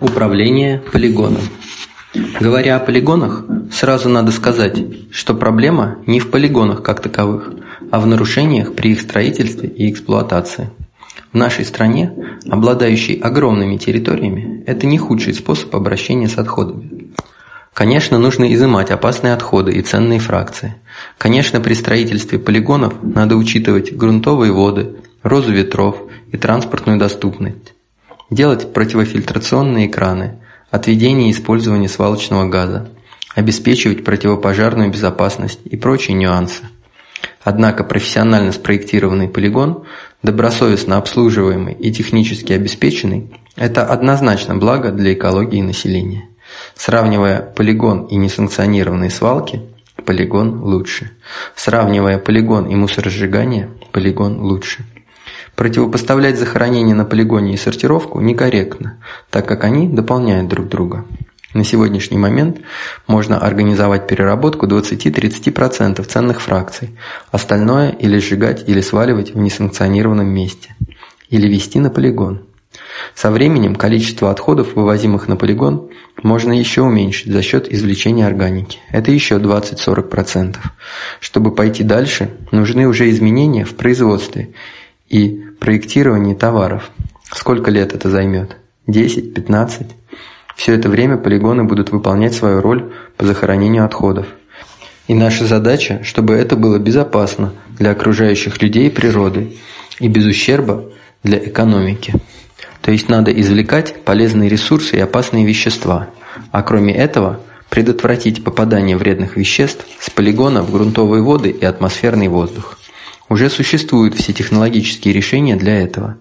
Управление полигоном. Говоря о полигонах, сразу надо сказать, что проблема не в полигонах как таковых, а в нарушениях при их строительстве и эксплуатации. В нашей стране, обладающей огромными территориями, это не худший способ обращения с отходами. Конечно, нужно изымать опасные отходы и ценные фракции. Конечно, при строительстве полигонов надо учитывать грунтовые воды, розу ветров и транспортную доступность. Делать противофильтрационные экраны, отведение и использование свалочного газа, обеспечивать противопожарную безопасность и прочие нюансы. Однако профессионально спроектированный полигон, добросовестно обслуживаемый и технически обеспеченный – это однозначно благо для экологии и населения. Сравнивая полигон и несанкционированные свалки, полигон лучше. Сравнивая полигон и мусоросжигание, полигон лучше. Противопоставлять захоронение на полигоне и сортировку некорректно, так как они дополняют друг друга. На сегодняшний момент можно организовать переработку 20-30% ценных фракций, остальное или сжигать или сваливать в несанкционированном месте, или вести на полигон. Со временем количество отходов, вывозимых на полигон, можно еще уменьшить за счет извлечения органики. Это еще 20-40%. Чтобы пойти дальше, нужны уже изменения в производстве и проектировании товаров. Сколько лет это займет? 10, 15? Все это время полигоны будут выполнять свою роль по захоронению отходов. И наша задача, чтобы это было безопасно для окружающих людей и природы и без ущерба для экономики. То есть надо извлекать полезные ресурсы и опасные вещества, а кроме этого предотвратить попадание вредных веществ с полигона в грунтовые воды и атмосферный воздух. Уже существуют все технологические решения для этого.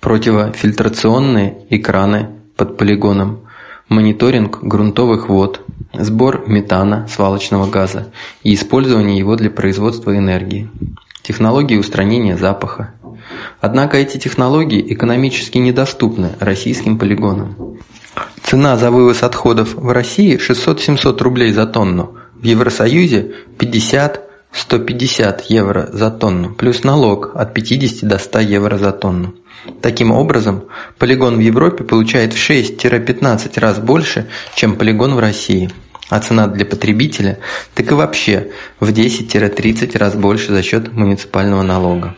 Противофильтрационные экраны под полигоном, мониторинг грунтовых вод, сбор метана, свалочного газа и использование его для производства энергии, технологии устранения запаха. Однако эти технологии экономически недоступны российским полигонам. Цена за вывоз отходов в России 600-700 рублей за тонну, в Евросоюзе 50 150 евро за тонну, плюс налог от 50 до 100 евро за тонну. Таким образом, полигон в Европе получает в 6-15 раз больше, чем полигон в России. А цена для потребителя так и вообще в 10-30 раз больше за счет муниципального налога.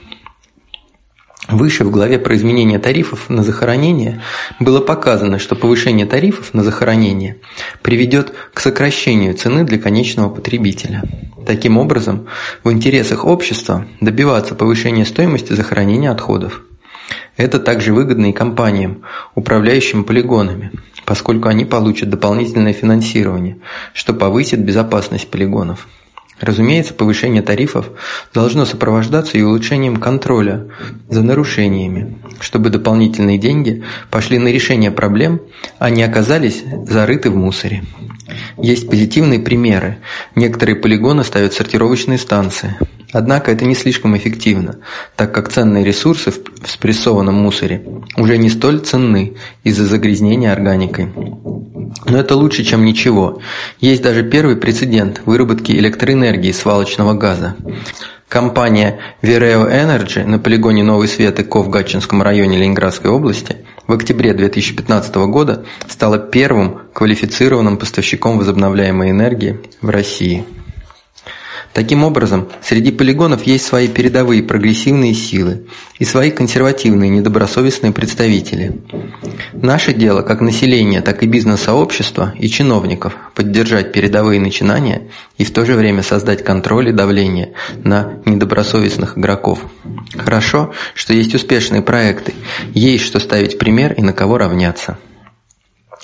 Выше в главе про изменение тарифов на захоронение было показано, что повышение тарифов на захоронение приведет к сокращению цены для конечного потребителя. Таким образом, в интересах общества добиваться повышения стоимости захоронения отходов. Это также выгодно и компаниям, управляющим полигонами, поскольку они получат дополнительное финансирование, что повысит безопасность полигонов. Разумеется, повышение тарифов должно сопровождаться и улучшением контроля за нарушениями, чтобы дополнительные деньги пошли на решение проблем, а не оказались зарыты в мусоре. Есть позитивные примеры. Некоторые полигоны ставят сортировочные станции. Однако это не слишком эффективно, так как ценные ресурсы в спрессованном мусоре уже не столь ценны из-за загрязнения органикой. Но это лучше, чем ничего. Есть даже первый прецедент выработки электроэнергии свалочного газа. Компания Vireo Energy на полигоне Новый Свет и Ков в Гатчинском районе Ленинградской области в октябре 2015 года стала первым квалифицированным поставщиком возобновляемой энергии в России. Таким образом, среди полигонов есть свои передовые прогрессивные силы и свои консервативные недобросовестные представители. Наше дело, как населения, так и бизнес-сообщества и чиновников, поддержать передовые начинания и в то же время создать контроль и давление на недобросовестных игроков. Хорошо, что есть успешные проекты, есть что ставить пример и на кого равняться.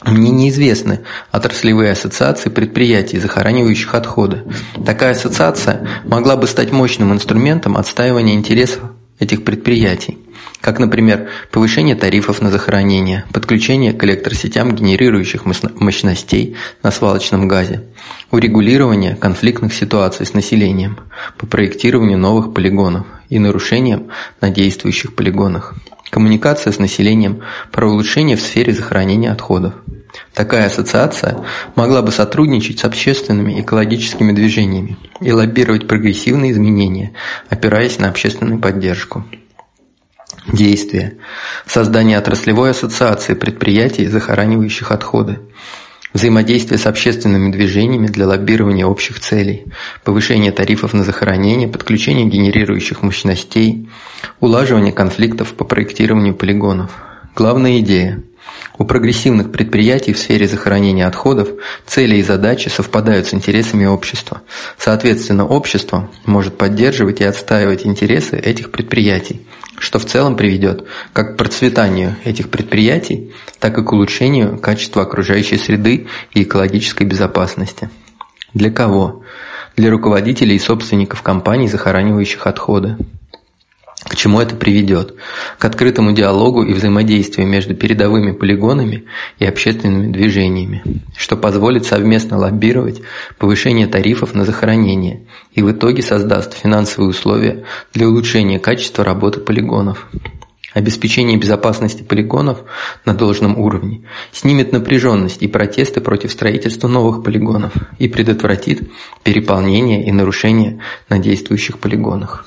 Мне неизвестны отраслевые ассоциации предприятий, захоранивающих отходы. Такая ассоциация могла бы стать мощным инструментом отстаивания интересов этих предприятий, как, например, повышение тарифов на захоронение, подключение к электросетям генерирующих мощностей на свалочном газе, урегулирование конфликтных ситуаций с населением по проектированию новых полигонов и нарушением на действующих полигонах коммуникация с населением, про улучшение в сфере захоронения отходов. Такая ассоциация могла бы сотрудничать с общественными экологическими движениями и лоббировать прогрессивные изменения, опираясь на общественную поддержку. Действия. Создание отраслевой ассоциации предприятий, захоранивающих отходы. Взаимодействие с общественными движениями для лоббирования общих целей, повышение тарифов на захоронение, подключение генерирующих мощностей, улаживание конфликтов по проектированию полигонов. Главная идея. У прогрессивных предприятий в сфере захоронения отходов цели и задачи совпадают с интересами общества. Соответственно, общество может поддерживать и отстаивать интересы этих предприятий, что в целом приведет как к процветанию этих предприятий, так и к улучшению качества окружающей среды и экологической безопасности. Для кого? Для руководителей и собственников компаний, захоранивающих отходы. К чему это приведет? К открытому диалогу и взаимодействию между передовыми полигонами и общественными движениями, что позволит совместно лоббировать повышение тарифов на захоронение и в итоге создаст финансовые условия для улучшения качества работы полигонов. Обеспечение безопасности полигонов на должном уровне снимет напряженность и протесты против строительства новых полигонов и предотвратит переполнение и нарушение на действующих полигонах.